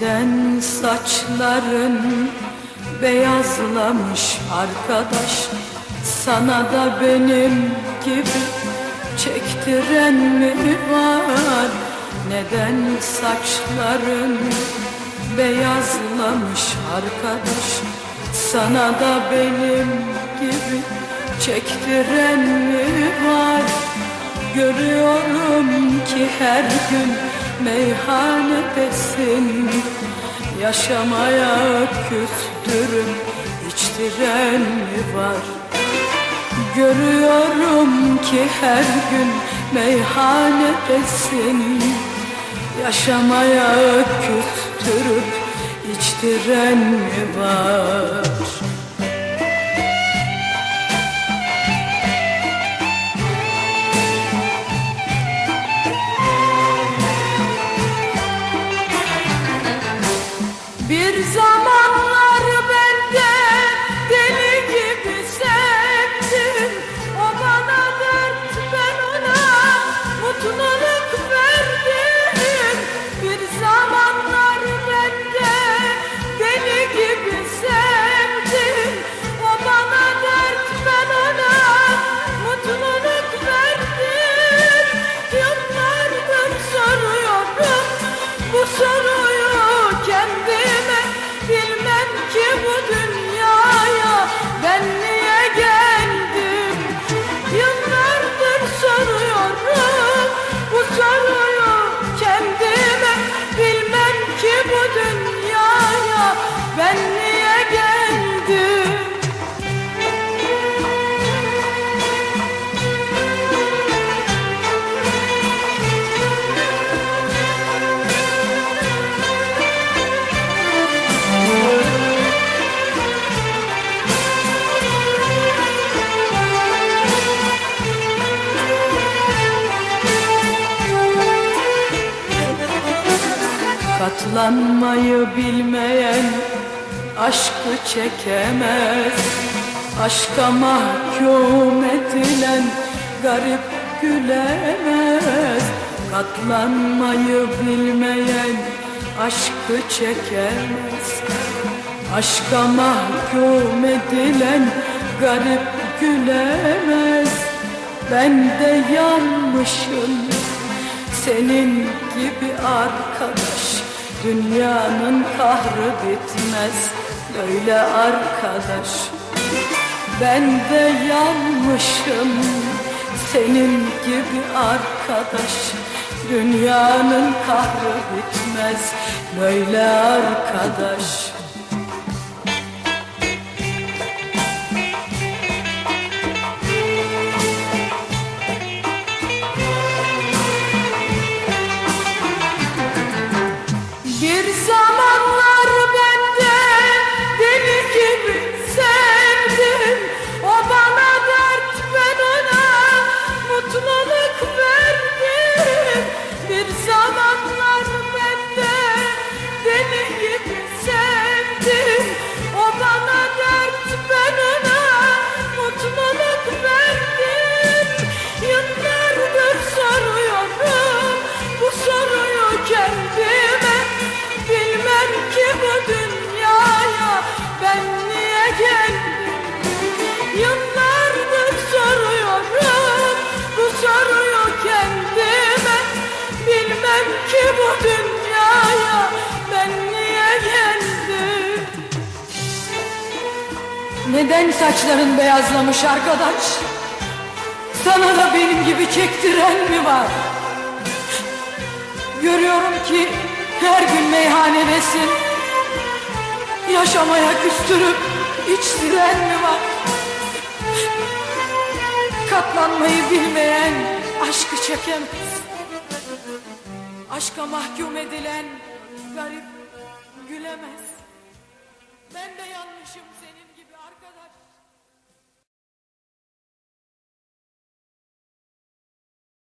Neden saçların beyazlamış arkadaş? Sana da benim gibi çektiren mi var? Neden saçların beyazlamış arkadaş? Sana da benim gibi çektiren mi var? Görüyorum ki her gün meyhanedesin. Yaşamaya küstürüm içtiren mi var? Görüyorum ki her gün meyhanedesin. Yaşamaya küstürüp içtiren mi var Katlanmayı bilmeyen aşkı çekemez. Aşka mahkum edilen garip gülemez. Katlanmayı bilmeyen aşkı çekemez. Aşka mahkum edilen garip gülemez. Ben de yanmışım senin gibi arkadaş Dünyanın kahrı bitmez böyle arkadaş. Ben de yanmışım senin gibi arkadaş. Dünyanın kahrı bitmez böyle arkadaş zamanla Neden saçların beyazlamış arkadaş? Sana da benim gibi çektiren mi var? Görüyorum ki her gün meyhanedesin Yaşamaya küstürüp içtiren mi var? Katlanmayı bilmeyen aşkı çekemez Aşka mahkum edilen garip gülemez Ben de yanmışım senin gibi arkadaş